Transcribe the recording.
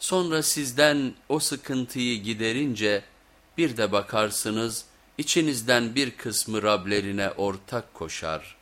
Sonra sizden o sıkıntıyı giderince bir de bakarsınız içinizden bir kısmı Rablerine ortak koşar.''